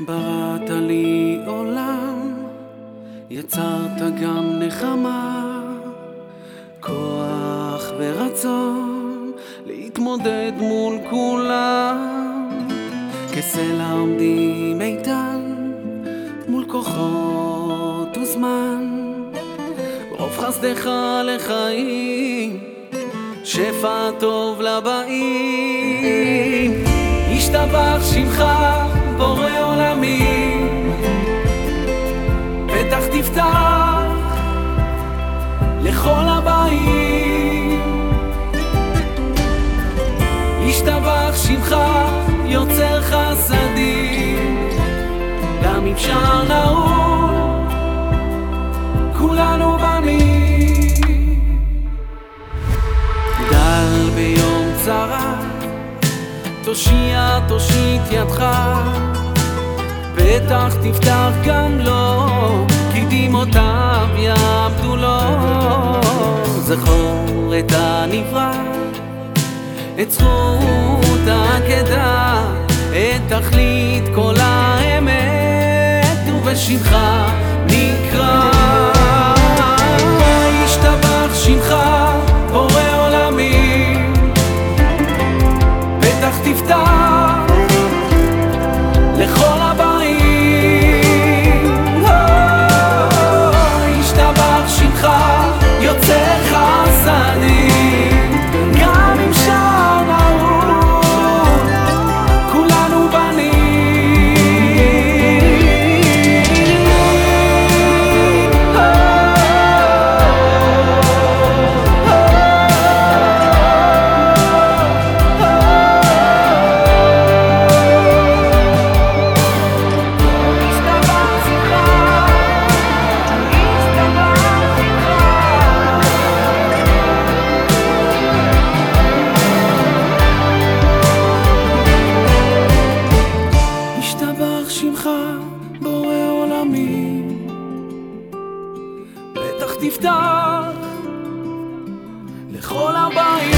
בראת לי עולם, יצרת גם נחמה, כוח ורצון להתמודד מול כולם. כסלע עומדים איתן מול כוחות וזמן, רוב חסדך לחיים, שפע טוב לבאים. ישתבח שמך בורא לכל הבאים. ישתבח שמך יוצר חסדים, גם אפשר נעול, כולנו בנים. דל ביום צרה תושיע, תושיט ידך, בטח תפתח גם לו, כי דמעותיו יעמדו לו. זכור את הנברא, את זכות העקדה, את תכלית כל האמת, ובשמך נקרא. ימים. בטח תפתח לכל הבאים